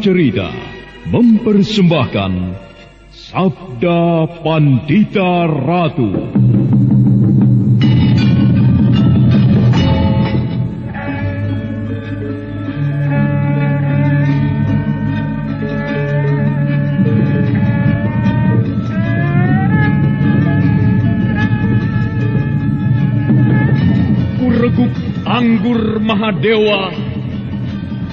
Cerita mempersembahkan Sabda Pandita Ratu. Anggur Mahadewa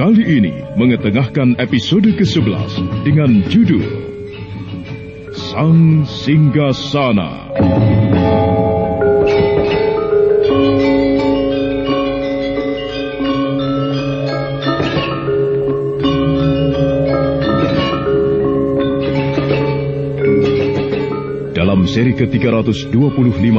kali ini mengetengahkan episode ke-11 dengan judul Sang Singgasana. Dalam seri ke-325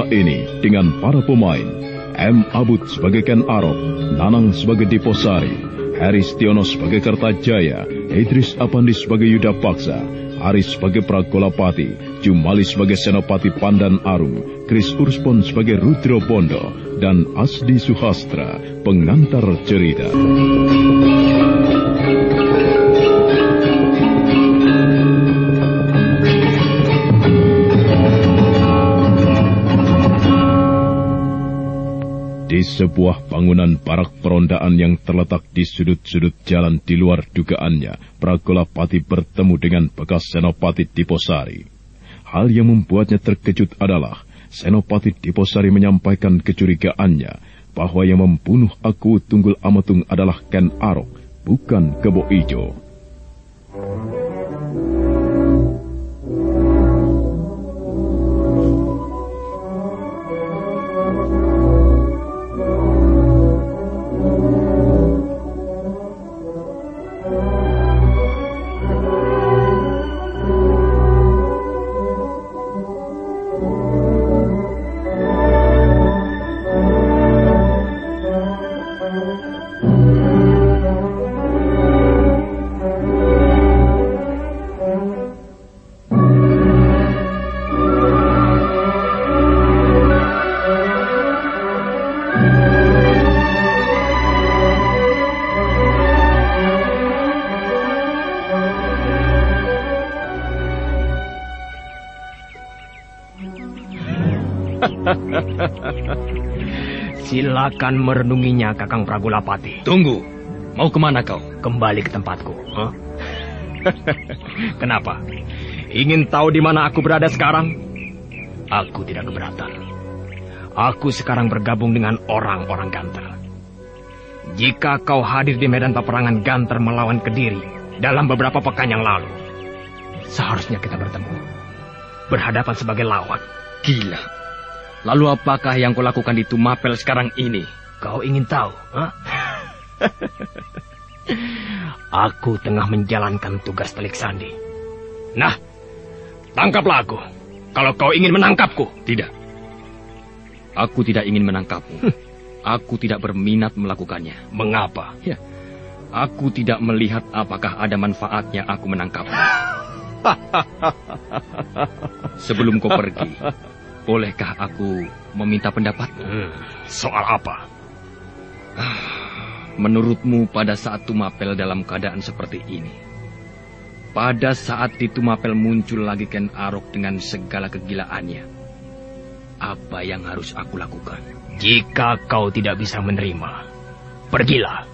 ini dengan para pemain M. Abud sebagai Ken Arok, Nanang sebagai Diposari, Haris Tiono sebagai Kertajaya, Idris Apandi sebagai Yuda Paksa, Aris sebagai Pragolapati, Jumali sebagai Senopati Pandan Arum, Kris Urspon sebagai Rudro Bondo, dan Asdi Suhastra, pengantar cerita. Di sebuah bangunan barak perondaan yang terletak di sudut-sudut jalan di luar dugaannya, Pragolapati bertemu dengan bekas Senopati Diposari. Hal yang membuatnya terkejut adalah Senopati Diposari menyampaikan kecurigaannya bahwa yang membunuh aku Tunggul Amatung adalah Ken Arok, bukan Kebo Ijo. Silakan merenunginya, Kakang Pragulapati. Tunggu. Mau ke mana kau? Kembali ke tempatku. Huh? Kenapa? Ingin tahu di mana aku berada sekarang? Aku tidak keberatan. Aku sekarang bergabung dengan orang-orang Ganter. Jika kau hadir di medan peperangan Ganter melawan Kediri dalam beberapa pekan yang lalu, seharusnya kita bertemu. Berhadapan sebagai lawan. Gila. Lalu apakah yang kau lakukan di Tumapel sekarang ini? Kau ingin tahu? Huh? aku tengah menjalankan tugas telik sandi. Nah, tangkaplah aku. Kalau kau ingin menangkapku. Tidak. Aku tidak ingin menangkapmu. Aku tidak berminat melakukannya. Mengapa? Ya, aku tidak melihat apakah ada manfaatnya aku menangkapmu. Sebelum kau pergi, bolehkah aku meminta pendapatmu? Hmm, soal apa? Menurutmu pada saat Tumapel dalam keadaan seperti ini, pada saat di Tumapel muncul lagi Ken Arok dengan segala kegilaannya, apa yang harus aku lakukan? Jika kau tidak bisa menerima, pergilah,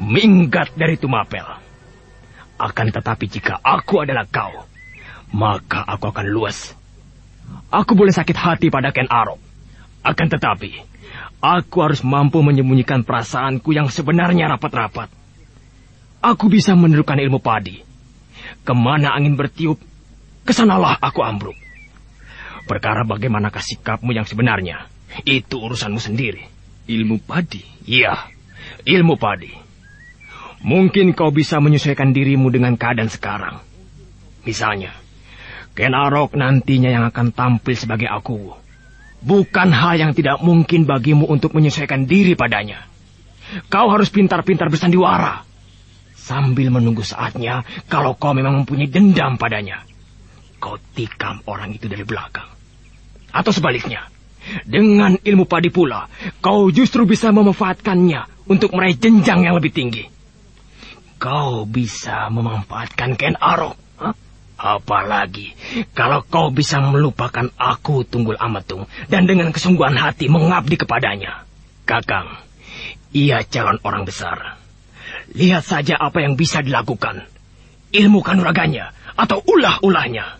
minggat dari Tumapel. Akan tetapi jika aku adalah kau, maka aku akan luas. Aku boleh sakit hati pada Ken Arok. Akan tetapi, aku harus mampu menyembunyikan perasaanku yang sebenarnya rapat-rapat. Aku bisa menirukan ilmu padi. Ke mana angin bertiup, ke sanalah aku ambruk. Perkara bagaimanakah sikapmu yang sebenarnya, itu urusanmu sendiri. Ilmu padi? Iya, ilmu padi. Mungkin kau bisa menyesuaikan dirimu dengan keadaan sekarang. Misalnya, Ken Arok nantinya yang akan tampil sebagai aku. Bukan hal yang tidak mungkin bagimu untuk menyesuaikan diri padanya. Kau harus pintar-pintar bersandiwara. Sambil menunggu saatnya kalau kau memang mempunyai dendam padanya. Kau tikam orang itu dari belakang. Atau sebaliknya, dengan ilmu padi pula, kau justru bisa memanfaatkannya untuk meraih jenjang yang lebih tinggi. Kau bisa memanfaatkan Ken Arok. Apalagi kalau kau bisa melupakan aku Tunggul Amatung dan dengan kesungguhan hati mengabdi kepadanya. Kakang, ia calon orang besar. Lihat saja apa yang bisa dilakukan. Ilmu kanuraganya atau ulah-ulahnya.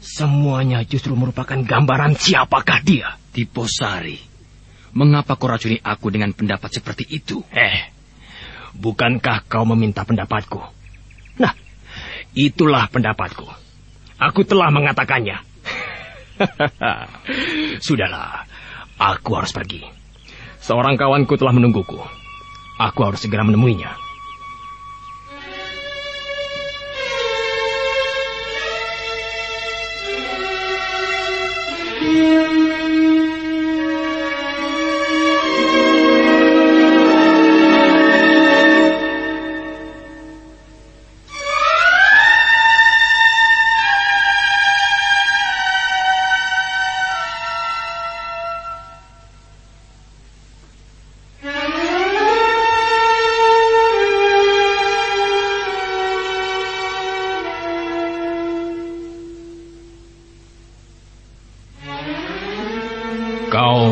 Semuanya justru merupakan gambaran siapakah dia. Tiposari, mengapa kau racuni aku dengan pendapat seperti itu? Eh, bukankah kau meminta pendapatku? Itulah pendapatku. Aku telah mengatakannya. Sudahlah, aku harus pergi. Seorang kawanku telah menungguku. Aku harus segera menemuinya. Kau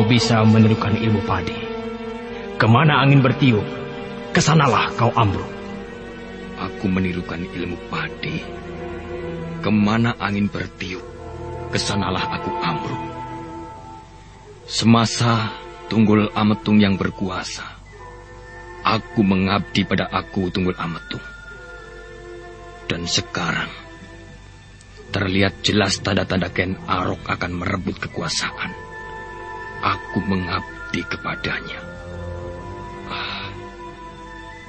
bisa menirukan ilmu padi. Ke mana angin bertiup, ke sanalah kau ambruk. Aku menirukan ilmu padi. Ke mana angin bertiup, ke sanalah aku ambruk. Semasa Tunggul Ametung yang berkuasa, aku mengabdi pada aku Tunggul Ametung. Dan sekarang, terlihat jelas tanda-tanda Ken Arok akan merebut kekuasaan. Aku mengabdi kepadanya. Ah,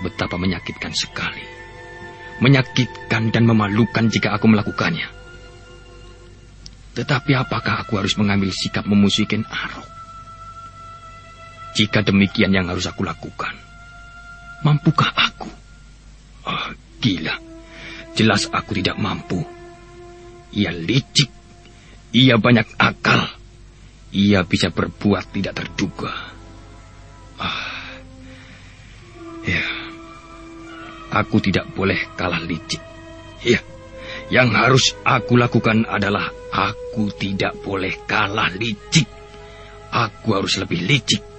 betapa menyakitkan sekali. Menyakitkan dan memalukan jika aku melakukannya. Tetapi apakah aku harus mengambil sikap memusuhi Ken Arok? Jika demikian yang harus aku lakukan, mampukah aku? Oh, gila. Jelas aku tidak mampu. Ia licik. Ia banyak akal. Ia bisa berbuat tidak terduga. Ah. Ya. Aku tidak boleh kalah licik. Ya. Yang harus aku lakukan adalah aku tidak boleh kalah licik. Aku harus lebih licik.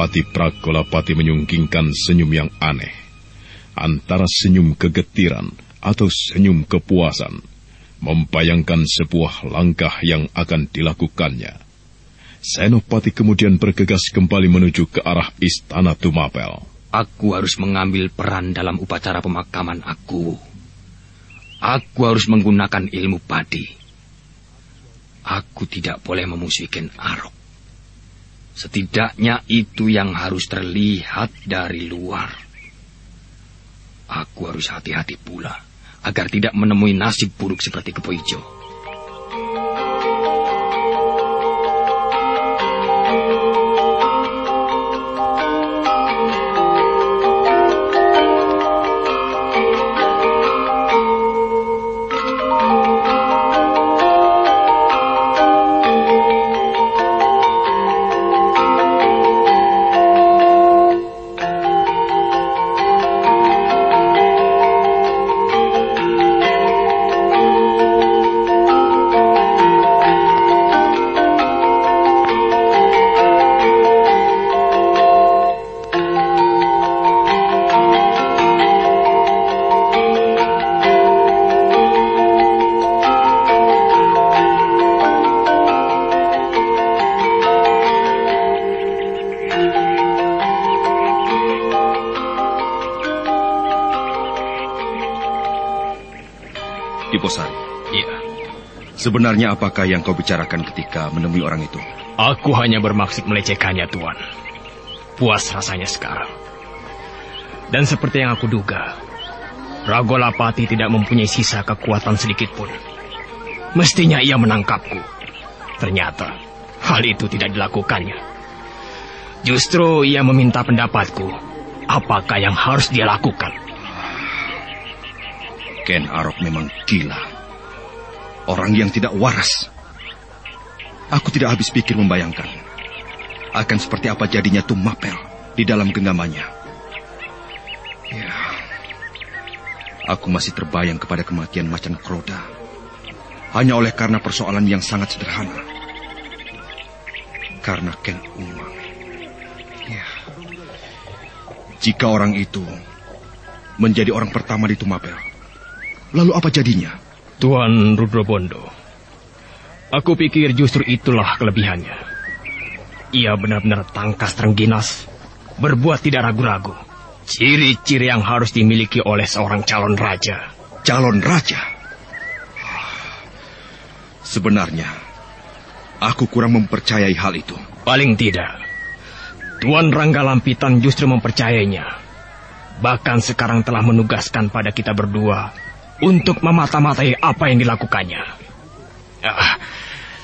Senopati Pragolapati menyungkingkan senyum yang aneh. Antara senyum kegetiran atau senyum kepuasan. Membayangkan sebuah langkah yang akan dilakukannya. Senopati kemudian bergegas kembali menuju ke arah istana Tumapel. Aku harus mengambil peran dalam upacara pemakaman aku. Aku harus menggunakan ilmu padi. Aku tidak boleh memusuhi Ken Arok. Setidaknya itu yang harus terlihat dari luar. Aku harus hati-hati pula agar tidak menemui nasib buruk seperti Kepoijo. Sebenarnya apakah yang kau bicarakan ketika menemui orang itu? Aku hanya bermaksud melecehkannya, Tuan. Puas rasanya sekarang. Dan seperti yang aku duga, Ragolapati tidak mempunyai sisa kekuatan sedikit pun. Mestinya ia menangkapku. Ternyata hal itu tidak dilakukannya. Justru ia meminta pendapatku. Apakah yang harus dia lakukan? Ken Arok memang gila. Orang yang tidak waras. Aku tidak habis pikir membayangkan akan seperti apa jadinya Tumapel di dalam genggamannya. Ya, aku masih terbayang kepada kematian macan Kroda hanya oleh karena persoalan yang sangat sederhana. Karena Ken Umang. Ya, jika orang itu menjadi orang pertama di Tumapel, lalu apa jadinya? Tuan Rudrobondo, aku pikir justru itulah kelebihannya. Ia benar-benar tangkas terengginas, berbuat tidak ragu-ragu. Ciri-ciri yang harus dimiliki oleh seorang calon raja. Calon raja? Sebenarnya, aku kurang mempercayai hal itu. Paling tidak, Tuan Rangga Lampitan justru mempercayainya. Bahkan sekarang telah menugaskan pada kita berdua untuk memata-matai apa yang dilakukannya. Ah,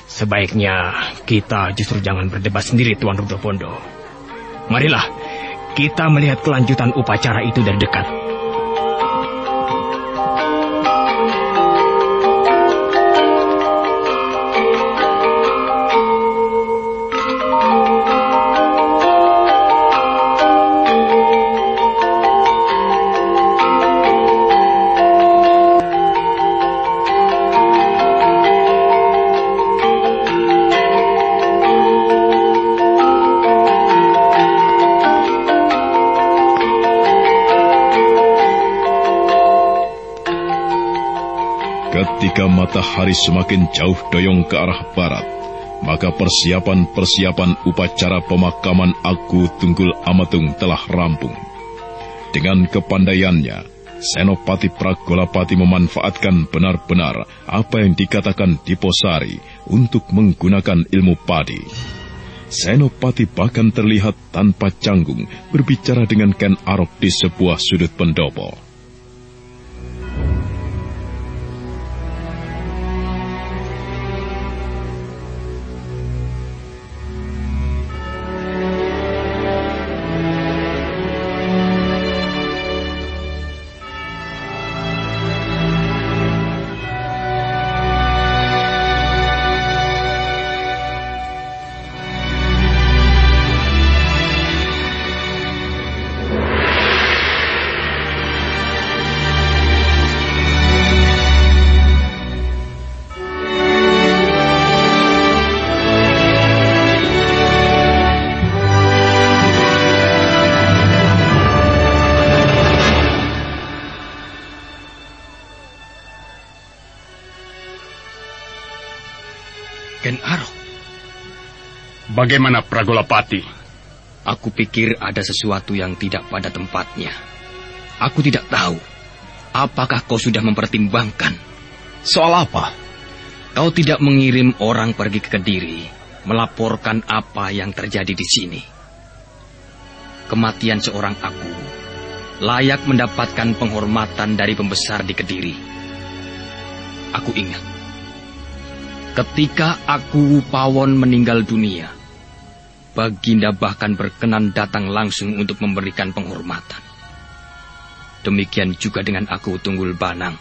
sebaiknya kita justru jangan berdebat sendiri, Tuan Rudropondo. Marilah, kita melihat kelanjutan upacara itu dari dekat. Ketika matahari semakin jauh doyong ke arah barat, maka persiapan-persiapan upacara pemakaman Aku Tunggul Amatung telah rampung. Dengan kepandaiannya, Senopati Pragolapati memanfaatkan benar-benar apa yang dikatakan Diposari untuk menggunakan ilmu padi. Senopati bahkan terlihat tanpa canggung berbicara dengan Ken Arok di sebuah sudut pendopo. Bagaimana Pragolapati? Aku pikir ada sesuatu yang tidak pada tempatnya. Aku tidak tahu. Apakah kau sudah mempertimbangkan? Soal apa? Kau tidak mengirim orang pergi ke Kediri, melaporkan apa yang terjadi di sini. Kematian seorang aku layak mendapatkan penghormatan dari pembesar di Kediri. Aku ingat, ketika aku Pawon meninggal dunia, Baginda bahkan berkenan datang langsung untuk memberikan penghormatan. Demikian juga dengan aku Tunggul Banang.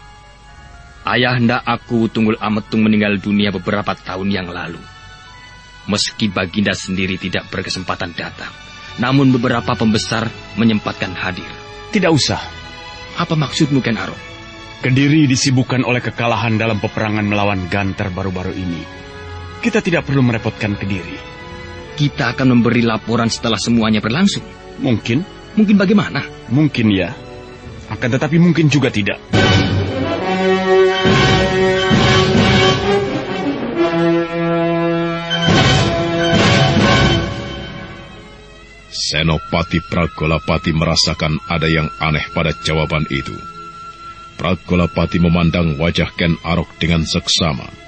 Ayahanda aku Tunggul Ametung meninggal dunia beberapa tahun yang lalu. Meski Baginda sendiri tidak berkesempatan datang, namun beberapa pembesar menyempatkan hadir. Tidak usah. Apa maksudmu, Ken Arok? Kediri disibukkan oleh kekalahan dalam peperangan melawan Ganter baru-baru ini. Kita tidak perlu merepotkan Kediri kita akan memberi laporan setelah semuanya berlangsung. Mungkin. Mungkin bagaimana? Mungkin ya. Akan tetapi mungkin juga tidak. Senopati Pragolapati merasakan ada yang aneh pada jawaban itu. Pragolapati memandang wajah Ken Arok dengan seksama.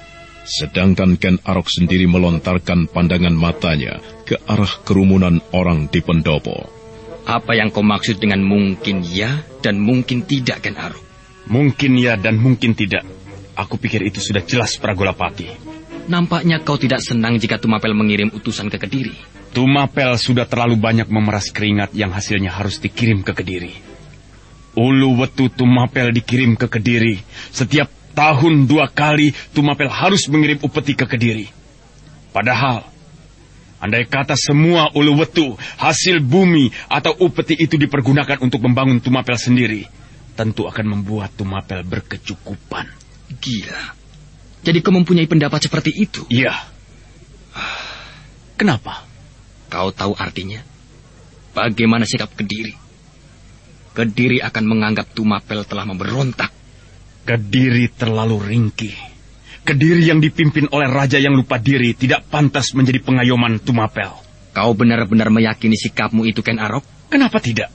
Sedangkan Ken Arok sendiri melontarkan pandangan matanya ke arah kerumunan orang di pendopo. Apa yang kau maksud dengan mungkin ya dan mungkin tidak, Ken Arok? Mungkin ya dan mungkin tidak. Aku pikir itu sudah jelas Pragolapati. Nampaknya kau tidak senang jika Tumapel mengirim utusan ke Kediri. Tumapel sudah terlalu banyak memeras keringat yang hasilnya harus dikirim ke Kediri. Ulu wetu Tumapel dikirim ke Kediri. Setiap Tahun dua kali Tumapel harus mengirim upeti ke Kediri. Padahal, andai kata semua ulu wetu, hasil bumi atau upeti itu dipergunakan untuk membangun Tumapel sendiri, tentu akan membuat Tumapel berkecukupan. Gila. Jadi kau mempunyai pendapat seperti itu? Iya. Kenapa? Kau tahu artinya? Bagaimana sikap Kediri? Kediri akan menganggap Tumapel telah memberontak. Kediri terlalu ringkih. Kediri yang dipimpin oleh raja yang lupa diri tidak pantas menjadi pengayoman Tumapel. Kau benar-benar meyakini sikapmu itu, Ken Arok? Kenapa tidak?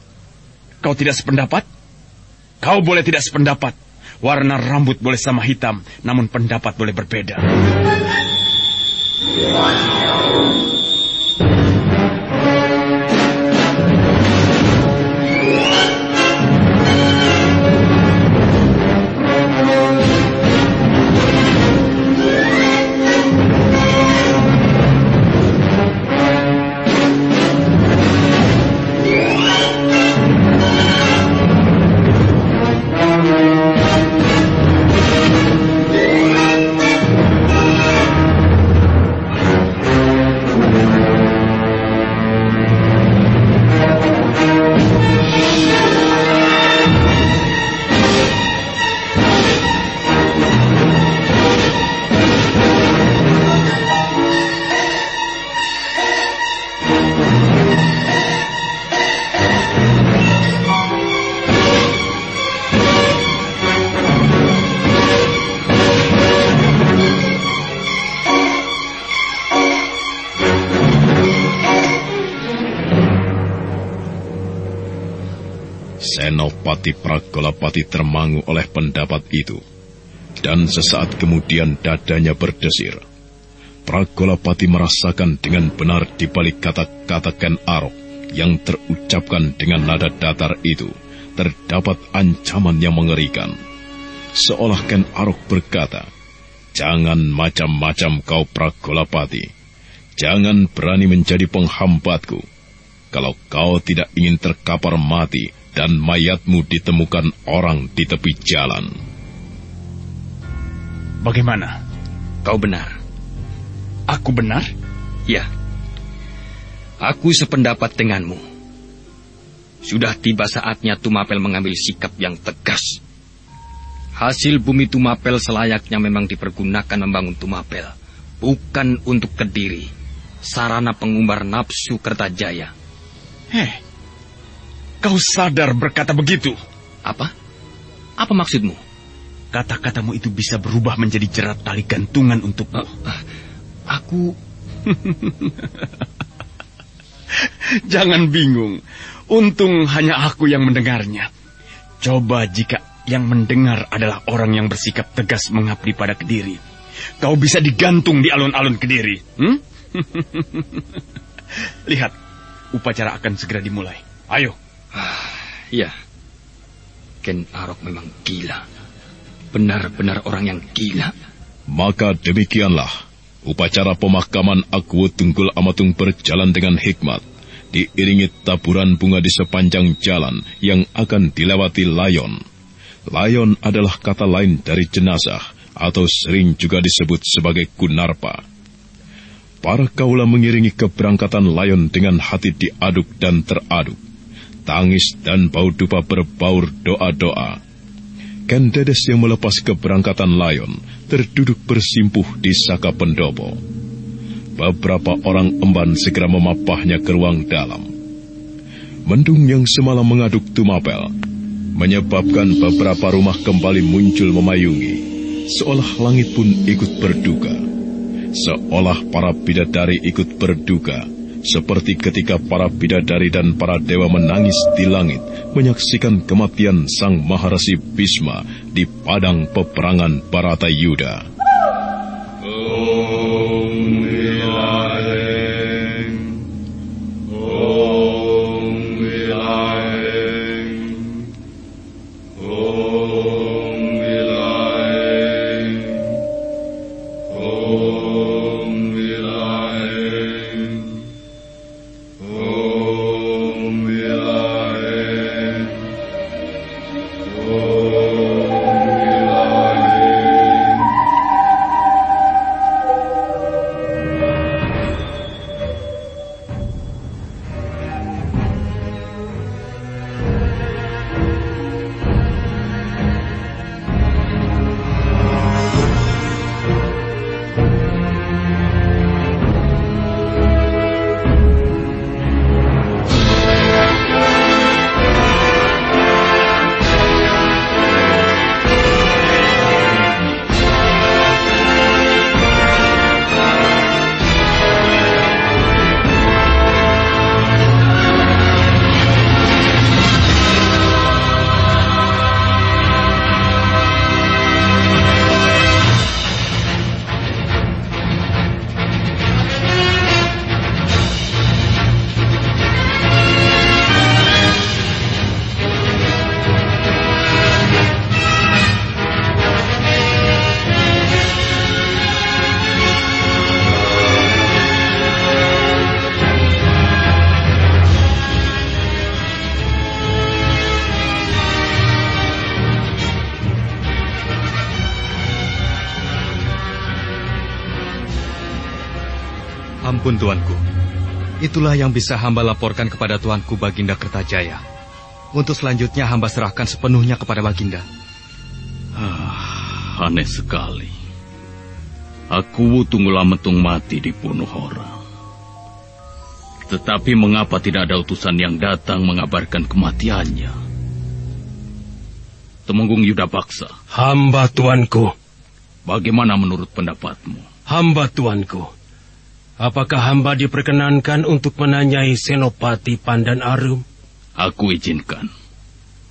Kau tidak sependapat? Kau boleh tidak sependapat. Warna rambut boleh sama hitam, namun pendapat boleh berbeda. Senopati Pragolapati termangu oleh pendapat itu. Dan sesaat kemudian dadanya berdesir. Pragolapati merasakan dengan benar di balik kata-kata Ken Arok yang terucapkan dengan nada datar itu, terdapat ancaman yang mengerikan. Seolah Ken Arok berkata, Jangan macam-macam kau Pragolapati. Jangan berani menjadi penghambatku. Kalau kau tidak ingin terkapar mati, dan mayatmu ditemukan orang di tepi jalan. Bagaimana? Kau benar. Aku benar? Ya. Aku sependapat denganmu. Sudah tiba saatnya Tumapel mengambil sikap yang tegas. Hasil bumi Tumapel selayaknya memang dipergunakan membangun Tumapel, bukan untuk Kediri, sarana pengumbar nafsu Kertajaya. Heh, Kau sadar berkata begitu? Apa? Apa maksudmu? Kata-katamu itu bisa berubah menjadi jerat tali gantungan untukmu. Uh, uh, aku, Jangan bingung. Untung hanya aku yang mendengarnya. Coba jika yang mendengar adalah orang yang bersikap tegas mengabdi pada Kediri. Kau bisa digantung di alun-alun Kediri. Hmm? Lihat, upacara akan segera dimulai. Ayo. Ah, ya, Ken Arok memang gila. Benar-benar orang yang gila. Maka demikianlah, upacara pemakaman Aku Tunggul Amatung berjalan dengan hikmat, diiringi taburan bunga di sepanjang jalan yang akan dilewati layon. Layon adalah kata lain dari jenazah, atau sering juga disebut sebagai kunarpa. Para kaula mengiringi keberangkatan layon dengan hati diaduk dan teraduk tangis dan bau dupa berbaur doa-doa. Ken Dedes yang melepas keberangkatan layon terduduk bersimpuh di Saka Pendopo. Beberapa orang emban segera memapahnya ke ruang dalam. Mendung yang semalam mengaduk Tumapel menyebabkan beberapa rumah kembali muncul memayungi, seolah langit pun ikut berduka. Seolah para bidadari ikut berduka seperti ketika para bidadari dan para dewa menangis di langit menyaksikan kematian sang Maharasi Bisma di padang peperangan Baratayuda. Ampun tuanku. Itulah yang bisa hamba laporkan kepada tuanku Baginda Kertajaya. Untuk selanjutnya hamba serahkan sepenuhnya kepada Baginda. Ah, aneh sekali. Aku tunggulah metung mati di Punuhora. Tetapi mengapa tidak ada utusan yang datang mengabarkan kematiannya? Temenggung Yuda Baksa. Hamba tuanku. Bagaimana menurut pendapatmu? Hamba tuanku. Apakah hamba diperkenankan untuk menanyai Senopati Pandan Arum? Aku izinkan.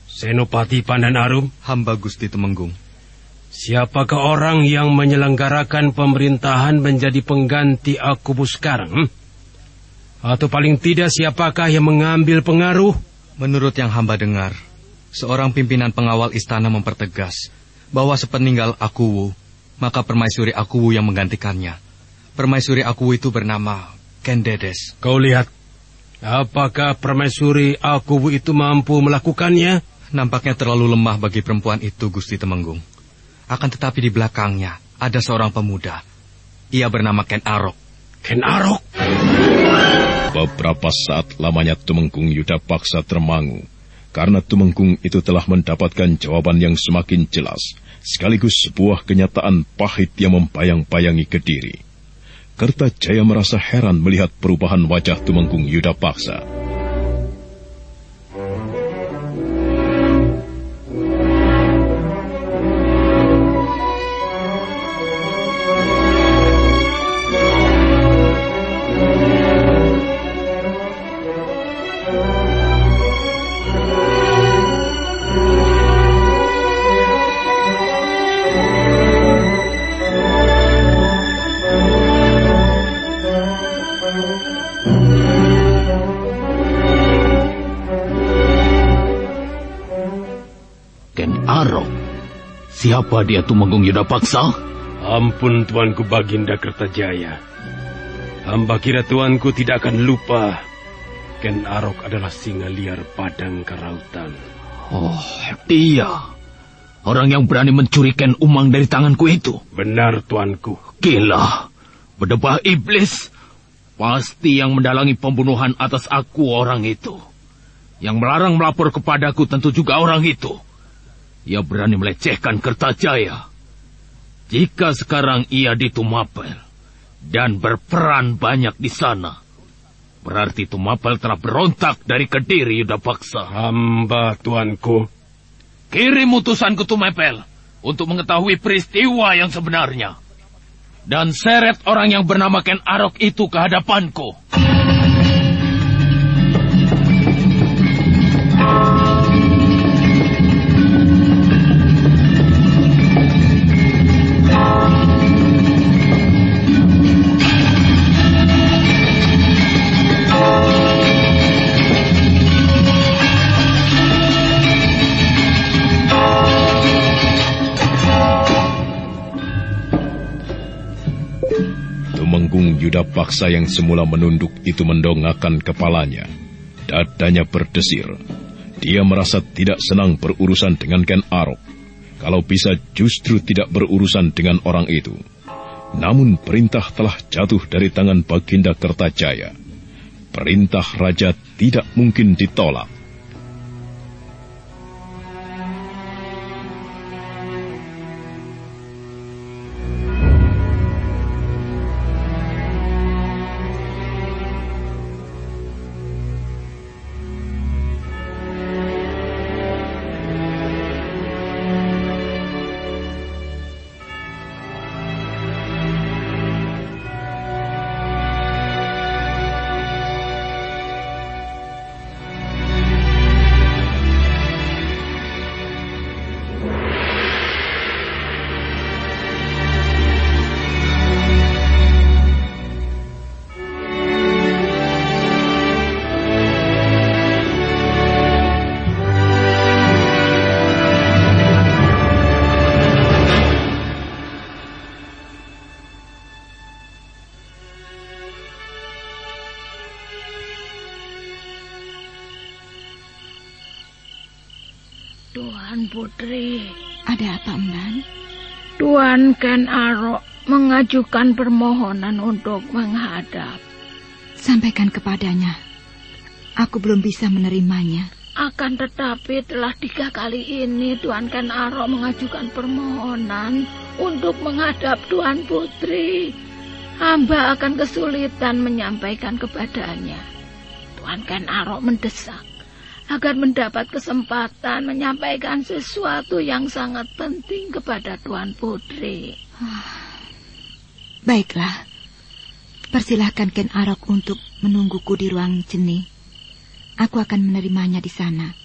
Senopati Pandan Arum? Hamba Gusti Temenggung. Siapakah orang yang menyelenggarakan pemerintahan menjadi pengganti Akubu sekarang? Hmm? Atau paling tidak siapakah yang mengambil pengaruh? Menurut yang hamba dengar, seorang pimpinan pengawal istana mempertegas bahwa sepeninggal Akuwu, maka permaisuri Akuwu yang menggantikannya. Permaisuri aku itu bernama Kendedes. Kau lihat, apakah permaisuri aku itu mampu melakukannya? Nampaknya terlalu lemah bagi perempuan itu, Gusti Temenggung. Akan tetapi di belakangnya ada seorang pemuda. Ia bernama Ken Arok. Ken Arok? Beberapa saat lamanya Tumenggung Yuda Paksa termangu. Karena Tumenggung itu telah mendapatkan jawaban yang semakin jelas. Sekaligus sebuah kenyataan pahit yang membayang-bayangi ke diri. Kertajaya merasa heran melihat perubahan wajah Tumenggung Yuda Paksa. Siapa dia Tumenggung Yuda Paksa? Ampun Tuanku Baginda Kertajaya. Hamba kira Tuanku tidak akan lupa Ken Arok adalah singa liar padang karautan. Oh, iya. Orang yang berani mencuri Ken Umang dari tanganku itu. Benar, Tuanku. Gila. Berdebah iblis. Pasti yang mendalangi pembunuhan atas aku orang itu. Yang melarang melapor kepadaku tentu juga orang itu. Ia berani melecehkan Kertajaya. Jika sekarang ia di Tumapel dan berperan banyak di sana, berarti Tumapel telah berontak dari Kediri Yuda Paksa. Hamba, tuanku. Kirim utusan ke Tumapel untuk mengetahui peristiwa yang sebenarnya. Dan seret orang yang bernama Ken Arok itu ke hadapanku. Yuda Paksa yang semula menunduk itu mendongakkan kepalanya. Dadanya berdesir. Dia merasa tidak senang berurusan dengan Ken Arok. Kalau bisa justru tidak berurusan dengan orang itu. Namun perintah telah jatuh dari tangan Baginda Kertajaya. Perintah raja tidak mungkin ditolak. Emban? Tuan Ken Arok mengajukan permohonan untuk menghadap. Sampaikan kepadanya. Aku belum bisa menerimanya. Akan tetapi telah tiga kali ini Tuan Ken Arok mengajukan permohonan untuk menghadap Tuan Putri. Hamba akan kesulitan menyampaikan kepadanya. Tuan Ken Arok mendesak agar mendapat kesempatan menyampaikan sesuatu yang sangat penting kepada Tuan Putri. Baiklah, persilahkan Ken Arok untuk menungguku di ruang jeni. Aku akan menerimanya di sana.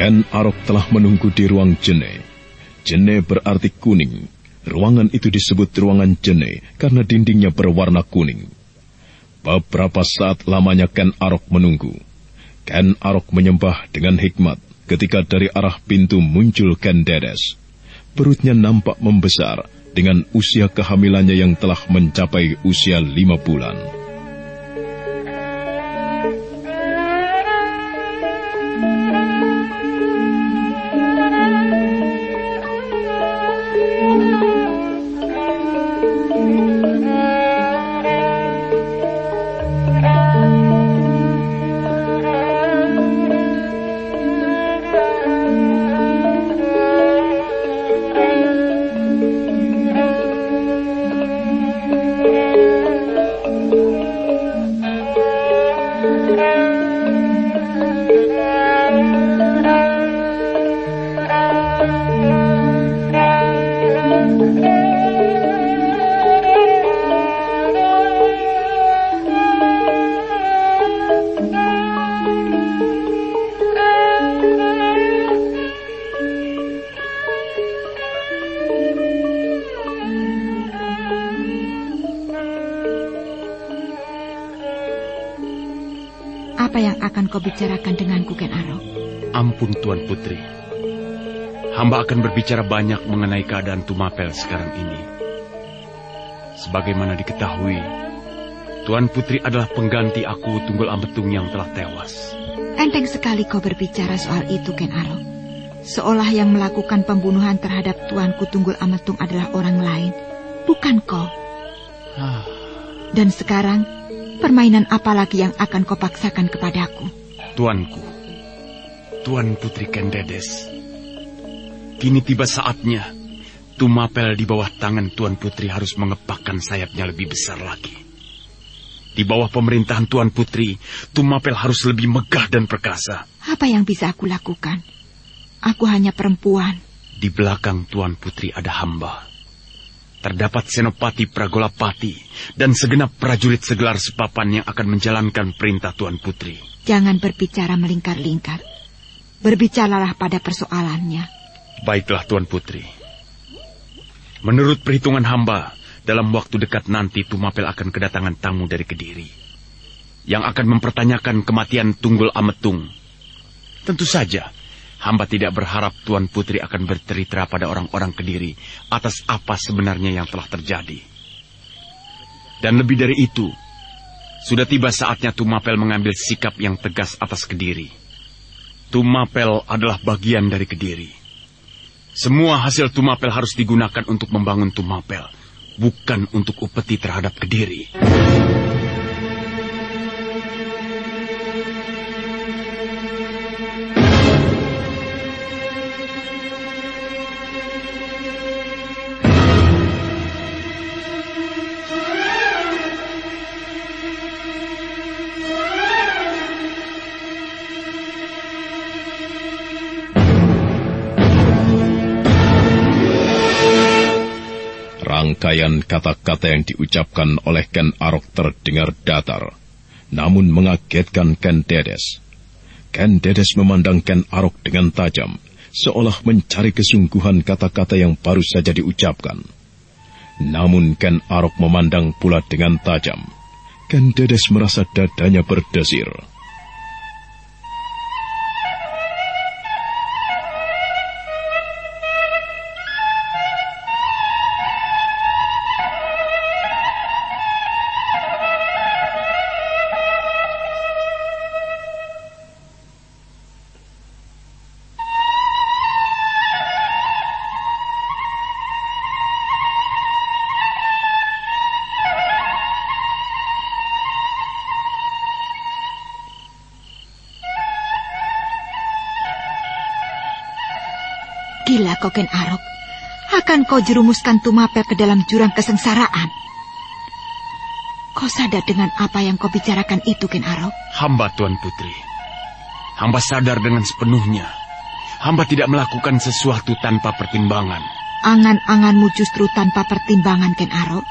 Ken Arok telah menunggu di ruang jene. Jene berarti kuning. Ruangan itu disebut ruangan jene karena dindingnya berwarna kuning. Beberapa saat lamanya Ken Arok menunggu. Ken Arok menyembah dengan hikmat ketika dari arah pintu muncul Ken Dedes. Perutnya nampak membesar dengan usia kehamilannya yang telah mencapai usia lima bulan. Kau bicarakan denganku, Ken Arok? Ampun, Tuan Putri. Hamba akan berbicara banyak mengenai keadaan Tumapel sekarang ini. Sebagaimana diketahui, Tuan Putri adalah pengganti aku Tunggul Ambetung yang telah tewas. Enteng sekali kau berbicara soal itu, Ken Arok. Seolah yang melakukan pembunuhan terhadap Tuanku Tunggul Ametung adalah orang lain, bukan kau. Ah. Dan sekarang, permainan apa lagi yang akan kau paksakan kepadaku? Tuanku, Tuan Putri Kendedes, kini tiba saatnya Tumapel di bawah tangan Tuan Putri harus mengepakkan sayapnya lebih besar lagi. Di bawah pemerintahan Tuan Putri, Tumapel harus lebih megah dan perkasa. Apa yang bisa aku lakukan? Aku hanya perempuan. Di belakang Tuan Putri ada hamba. Terdapat Senopati Pragolapati dan segenap prajurit segelar sepapan yang akan menjalankan perintah Tuan Putri. Jangan berbicara melingkar-lingkar. Berbicaralah pada persoalannya. Baiklah Tuan Putri. Menurut perhitungan hamba, dalam waktu dekat nanti Tumapel akan kedatangan tamu dari Kediri. Yang akan mempertanyakan kematian Tunggul Ametung. Tentu saja, hamba tidak berharap Tuan Putri akan bercerita pada orang-orang Kediri atas apa sebenarnya yang telah terjadi. Dan lebih dari itu, sudah tiba saatnya Tumapel mengambil sikap yang tegas atas Kediri. Tumapel adalah bagian dari Kediri. Semua hasil Tumapel harus digunakan untuk membangun Tumapel, bukan untuk upeti terhadap Kediri. Rangkaian kata-kata yang diucapkan oleh Ken Arok terdengar datar, namun mengagetkan Ken Dedes. Ken Dedes memandang Ken Arok dengan tajam, seolah mencari kesungguhan kata-kata yang baru saja diucapkan. Namun Ken Arok memandang pula dengan tajam. Ken Dedes merasa dadanya berdesir. Kau Ken Arok. Akan kau jerumuskan Tumapel ke dalam jurang kesengsaraan. Kau sadar dengan apa yang kau bicarakan itu, Ken Arok? Hamba Tuan Putri. Hamba sadar dengan sepenuhnya. Hamba tidak melakukan sesuatu tanpa pertimbangan. Angan-anganmu justru tanpa pertimbangan, Ken Arok.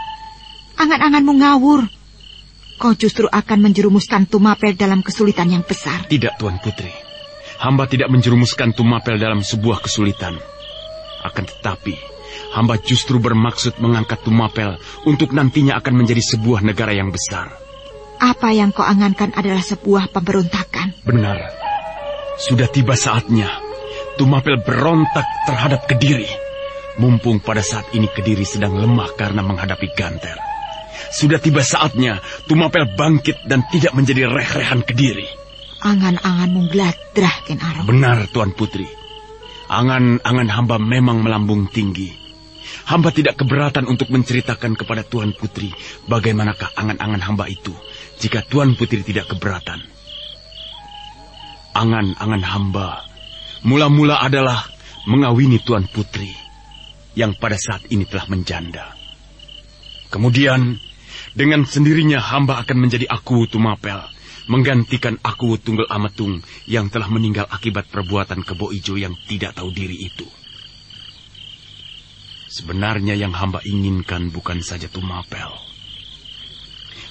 Angan-anganmu ngawur. Kau justru akan menjerumuskan Tumapel dalam kesulitan yang besar. Tidak, Tuan Putri. Hamba tidak menjerumuskan Tumapel dalam sebuah kesulitan. Akan tetapi, hamba justru bermaksud mengangkat Tumapel untuk nantinya akan menjadi sebuah negara yang besar. Apa yang kau angankan adalah sebuah pemberontakan. Benar. Sudah tiba saatnya Tumapel berontak terhadap Kediri. Mumpung pada saat ini Kediri sedang lemah karena menghadapi Ganter. Sudah tiba saatnya Tumapel bangkit dan tidak menjadi reh-rehan Kediri. Angan-anganmu geladrah, Ken Arok. Benar, Tuan Putri. Angan-angan hamba memang melambung tinggi. Hamba tidak keberatan untuk menceritakan kepada Tuan Putri bagaimanakah angan-angan hamba itu jika Tuan Putri tidak keberatan. Angan-angan hamba mula-mula adalah mengawini Tuan Putri yang pada saat ini telah menjanda. Kemudian, dengan sendirinya hamba akan menjadi aku Tumapel menggantikan aku Tunggal Amatung yang telah meninggal akibat perbuatan kebo ijo yang tidak tahu diri itu. Sebenarnya yang hamba inginkan bukan saja Tumapel.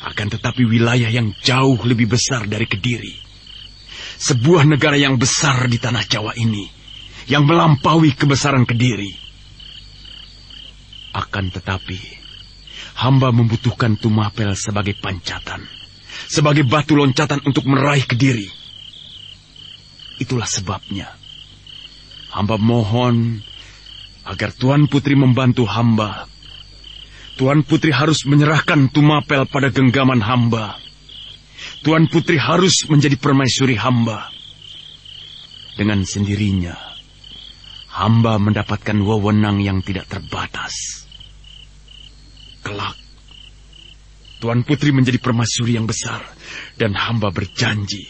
Akan tetapi wilayah yang jauh lebih besar dari Kediri. Sebuah negara yang besar di tanah Jawa ini. Yang melampaui kebesaran Kediri. Akan tetapi, hamba membutuhkan Tumapel sebagai pancatan sebagai batu loncatan untuk meraih kediri. Itulah sebabnya hamba mohon agar Tuan Putri membantu hamba. Tuan Putri harus menyerahkan Tumapel pada genggaman hamba. Tuan Putri harus menjadi permaisuri hamba. Dengan sendirinya, hamba mendapatkan wewenang yang tidak terbatas. Kelak, Tuan Putri menjadi permaisuri yang besar, dan hamba berjanji,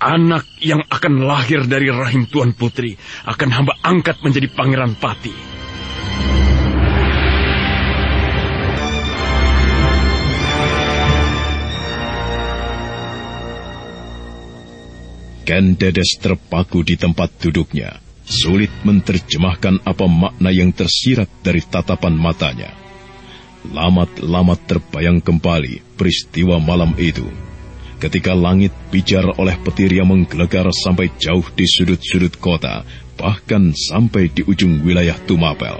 anak yang akan lahir dari rahim Tuan Putri akan hamba angkat menjadi pangeran Pati. Ken Dedes terpaku di tempat duduknya, sulit menerjemahkan apa makna yang tersirat dari tatapan matanya. Lamat-lamat terbayang kembali peristiwa malam itu, ketika langit pijar oleh petir yang menggelegar sampai jauh di sudut-sudut kota, bahkan sampai di ujung wilayah Tumapel.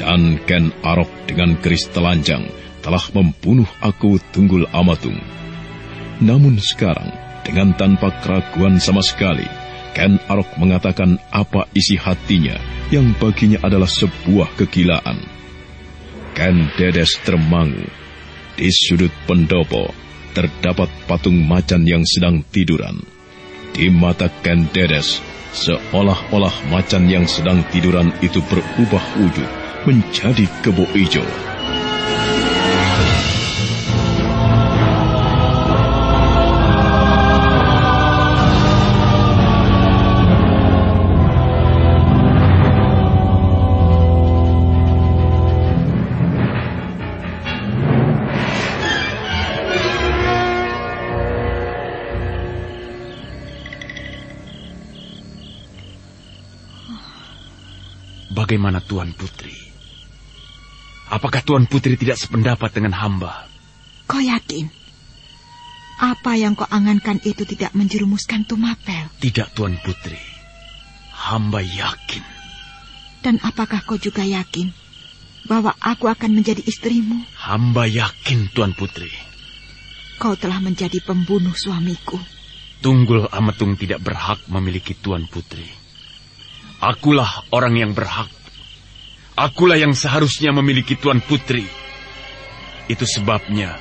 Dan Ken Arok dengan keris telanjang telah membunuh aku Tunggul Amatung. Namun sekarang, dengan tanpa keraguan sama sekali, Ken Arok mengatakan apa isi hatinya yang baginya adalah sebuah kegilaan. Ken Dedes termangu. Di sudut pendopo terdapat patung macan yang sedang tiduran. Di mata Ken Dedes, seolah-olah macan yang sedang tiduran itu berubah wujud menjadi kebo hijau. Bagaimana Tuan Putri? Apakah Tuan Putri tidak sependapat dengan hamba? Kau yakin? Apa yang kau angankan itu tidak menjerumuskan Tumapel? Tidak, Tuan Putri. Hamba yakin. Dan apakah kau juga yakin bahwa aku akan menjadi istrimu? Hamba yakin, Tuan Putri. Kau telah menjadi pembunuh suamiku. Tunggul Ametung tidak berhak memiliki Tuan Putri. Akulah orang yang berhak Akulah yang seharusnya memiliki Tuan Putri. Itu sebabnya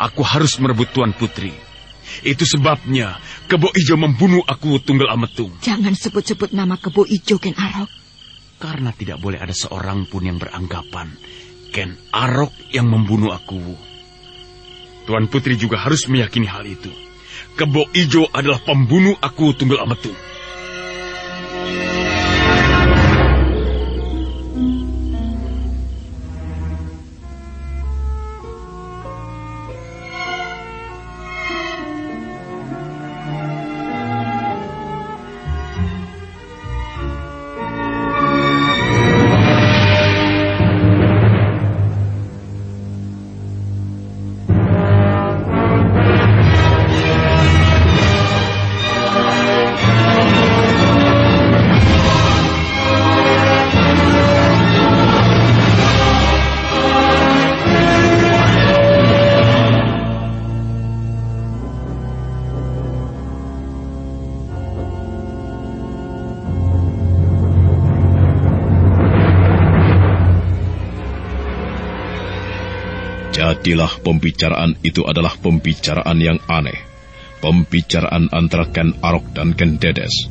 aku harus merebut Tuan Putri. Itu sebabnya Kebo Ijo membunuh aku Tunggal Ametung. Jangan sebut-sebut nama Kebo Ijo, Ken Arok. Karena tidak boleh ada seorang pun yang beranggapan Ken Arok yang membunuh aku. Tuan Putri juga harus meyakini hal itu. Kebo Ijo adalah pembunuh aku Tunggal Ametung. Jadilah pembicaraan itu adalah pembicaraan yang aneh. Pembicaraan antara Ken Arok dan Ken Dedes.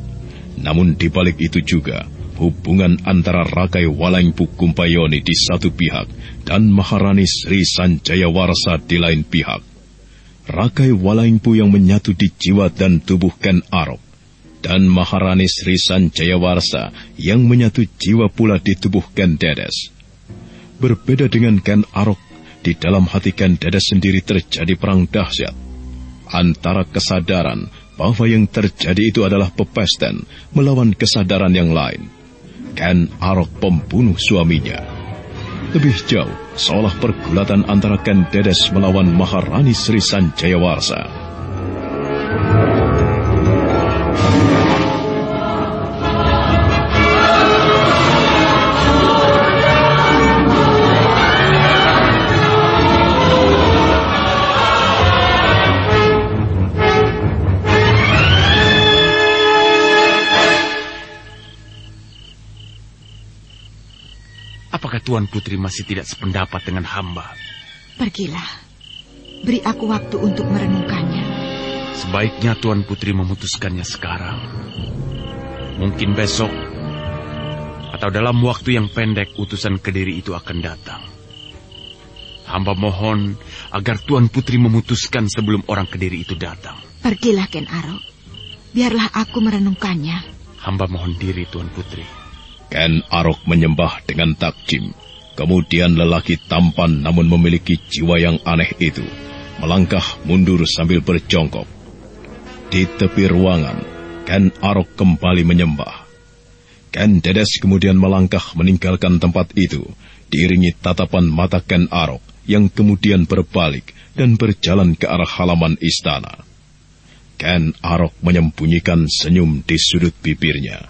Namun di balik itu juga, hubungan antara Rakai Walaingpu Kumpayoni di satu pihak dan Maharani Sri Sanjaya Warsa di lain pihak. Rakai Walaingpu yang menyatu di jiwa dan tubuh Ken Arok dan Maharani Sri Sanjaya Warsa yang menyatu jiwa pula di tubuh Ken Dedes. Berbeda dengan Ken Arok di dalam hati Ken Dedes sendiri terjadi perang dahsyat antara kesadaran bahwa yang terjadi itu adalah pepesten melawan kesadaran yang lain. Ken Arok pembunuh suaminya. Lebih jauh, seolah pergulatan antara Ken Dedes melawan Maharani Sri Sanjayawarsa. Tuan Putri masih tidak sependapat dengan hamba. Pergilah. Beri aku waktu untuk merenungkannya. Sebaiknya Tuan Putri memutuskannya sekarang. Mungkin besok atau dalam waktu yang pendek utusan Kediri itu akan datang. Hamba mohon agar Tuan Putri memutuskan sebelum orang Kediri itu datang. Pergilah Ken Arok. Biarlah aku merenungkannya. Hamba mohon diri Tuan Putri. Ken Arok menyembah dengan takjim. Kemudian lelaki tampan namun memiliki jiwa yang aneh itu melangkah mundur sambil berjongkok. Di tepi ruangan, Ken Arok kembali menyembah. Ken Dedes kemudian melangkah meninggalkan tempat itu, diiringi tatapan mata Ken Arok yang kemudian berbalik dan berjalan ke arah halaman istana. Ken Arok menyembunyikan senyum di sudut bibirnya.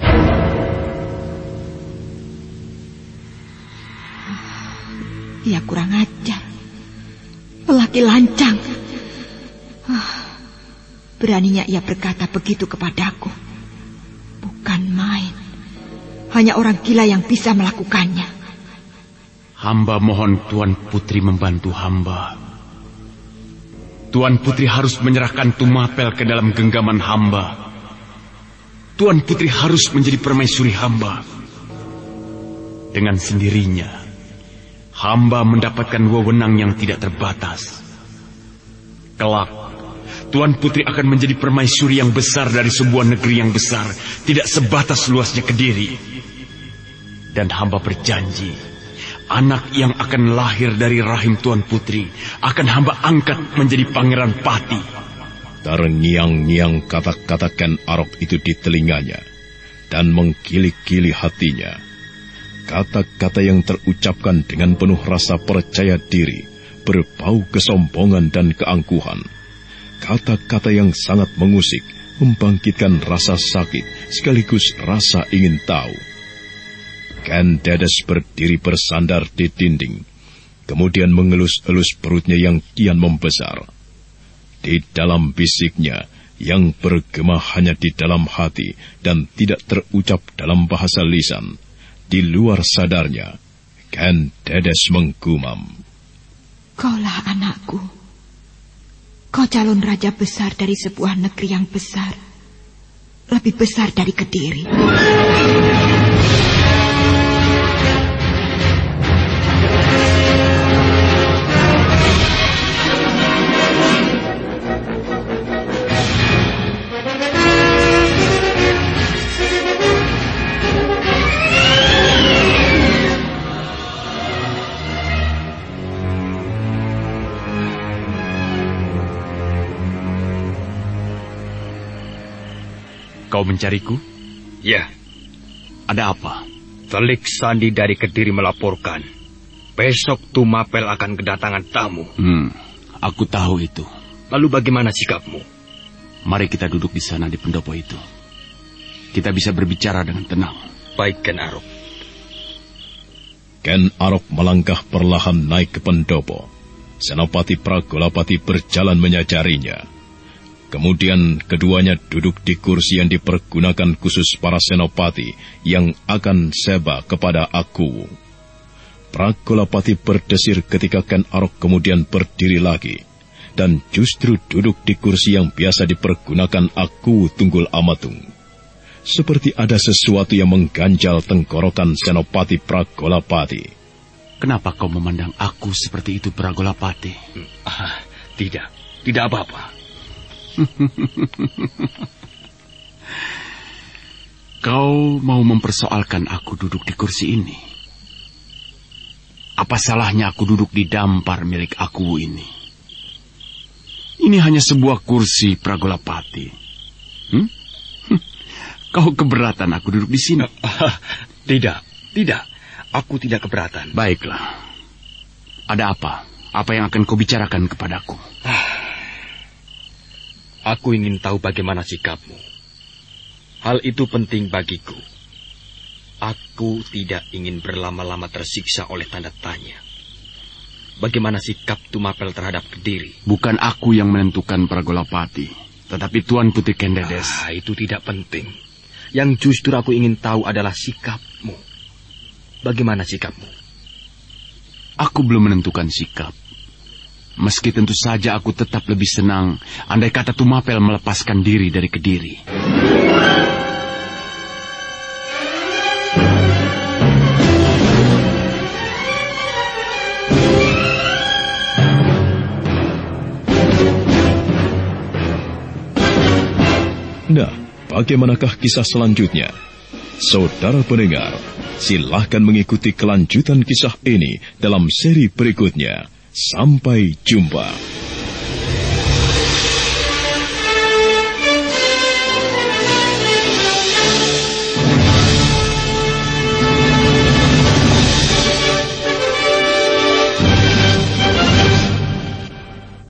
Ia kurang ajar. Lelaki lancang. Ah, beraninya ia berkata begitu kepadaku. Bukan main. Hanya orang gila yang bisa melakukannya. Hamba mohon Tuan Putri membantu hamba. Tuan Putri harus menyerahkan Tumapel ke dalam genggaman hamba. Tuan Putri harus menjadi permaisuri hamba. Dengan sendirinya, hamba mendapatkan wewenang yang tidak terbatas. Kelak, Tuan Putri akan menjadi permaisuri yang besar dari sebuah negeri yang besar, tidak sebatas luasnya Kediri. Dan hamba berjanji, anak yang akan lahir dari rahim Tuan Putri akan hamba angkat menjadi pangeran Pati. Terngiang-ngiang kata-kata Ken Arok itu di telinganya dan mengkili-kili hatinya. Kata-kata yang terucapkan dengan penuh rasa percaya diri, berbau kesombongan dan keangkuhan. Kata-kata yang sangat mengusik, membangkitkan rasa sakit sekaligus rasa ingin tahu. Ken Dedes berdiri bersandar di dinding, kemudian mengelus-elus perutnya yang kian membesar. Di dalam bisiknya, yang bergema hanya di dalam hati dan tidak terucap dalam bahasa lisan, di luar sadarnya, Ken Dedes menggumam. Kaulah anakku. Kau calon raja besar dari sebuah negeri yang besar. Lebih besar dari Kediri. Mencariku? Ya, Ada apa? Telik Sandi dari Kediri melaporkan. Besok Tumapel akan kedatangan tamu. Hmm, aku tahu itu. Lalu bagaimana sikapmu? Mari kita duduk di sana di pendopo itu. Kita bisa berbicara dengan tenang. Baik, Ken Arok. Ken Arok melangkah perlahan naik ke pendopo. Senopati Pragolapati berjalan menyajarinya. Kemudian keduanya duduk di kursi yang dipergunakan khusus para senopati yang akan seba kepada aku. Pragolapati berdesir ketika Ken Arok kemudian berdiri lagi dan justru duduk di kursi yang biasa dipergunakan aku Tunggul Amatung. Seperti ada sesuatu yang mengganjal tenggorokan Senopati Pragolapati. Kenapa kau memandang aku seperti itu, Pragolapati? Ah, tidak, tidak apa-apa. Kau mau mempersoalkan aku duduk di kursi ini? Apa salahnya aku duduk di dampar milik aku ini? Ini hanya sebuah kursi Pragolapati. Hmm? Kau keberatan aku duduk di sini? tidak, tidak. Aku tidak keberatan. Baiklah. Ada apa? Apa yang akan kau bicarakan kepadaku? Aku ingin tahu bagaimana sikapmu. Hal itu penting bagiku. Aku tidak ingin berlama-lama tersiksa oleh tanda tanya. Bagaimana sikap Tumapel terhadap Kediri? Bukan aku yang menentukan Pragolapati, tetapi Tuan Putri Kendedes. Ah, itu tidak penting. Yang justru aku ingin tahu adalah sikapmu. Bagaimana sikapmu? aku belum menentukan sikap. Meski tentu saja aku tetap lebih senang andai kata Tumapel melepaskan diri dari Kediri. Nah, bagaimanakah kisah selanjutnya? Saudara pendengar, silahkan mengikuti kelanjutan kisah ini dalam seri berikutnya. Sampai jumpa.